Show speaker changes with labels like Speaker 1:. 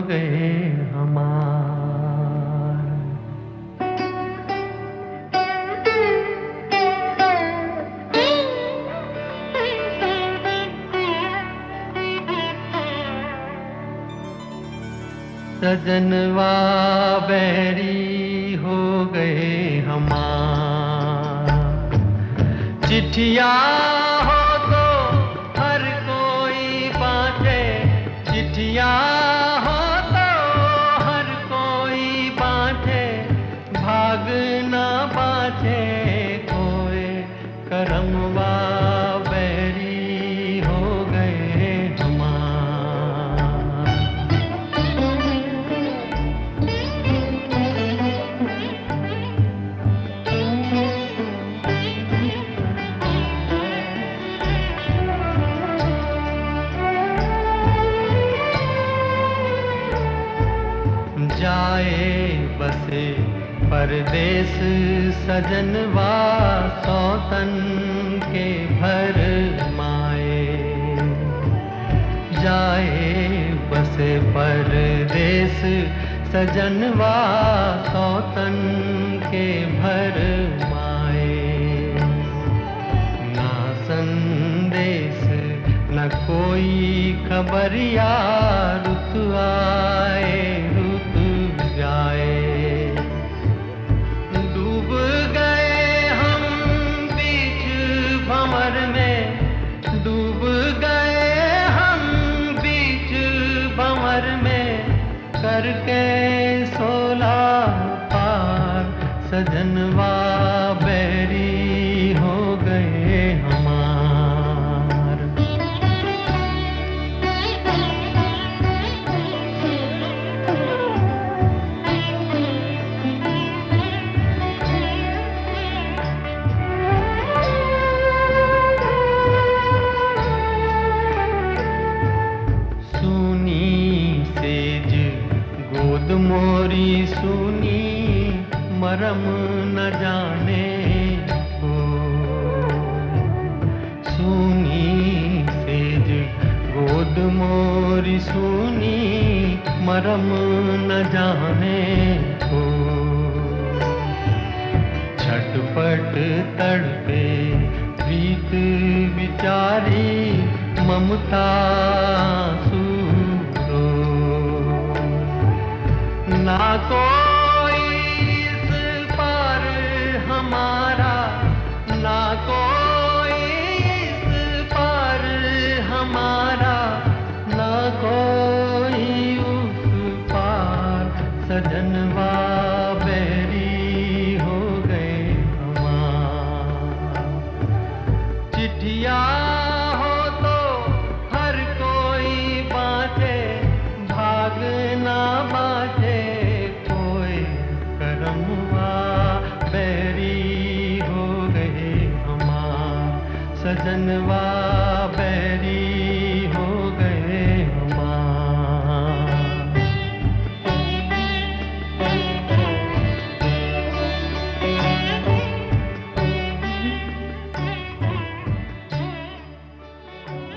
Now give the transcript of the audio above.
Speaker 1: गए हमार। सजनवा बैरी हो गए हमार। चिठिया करमवा बैरी हो गए हमार जाए बसे परदेस सजनवा सौतन के भर माए। जाए बसे परदेस सजनवा सौतन के भर माए। ना संदेश न कोई खबरिया रुत आए। सजनवा बैरी हो गए हमार। सुनी सेज गोद मोरी सुनी मरम न जाने। हो सुनी सेज गोद मोरी सुनी, मरम न जाने। हो छटपट तड़पे प्रीत विचारी ममता बैरी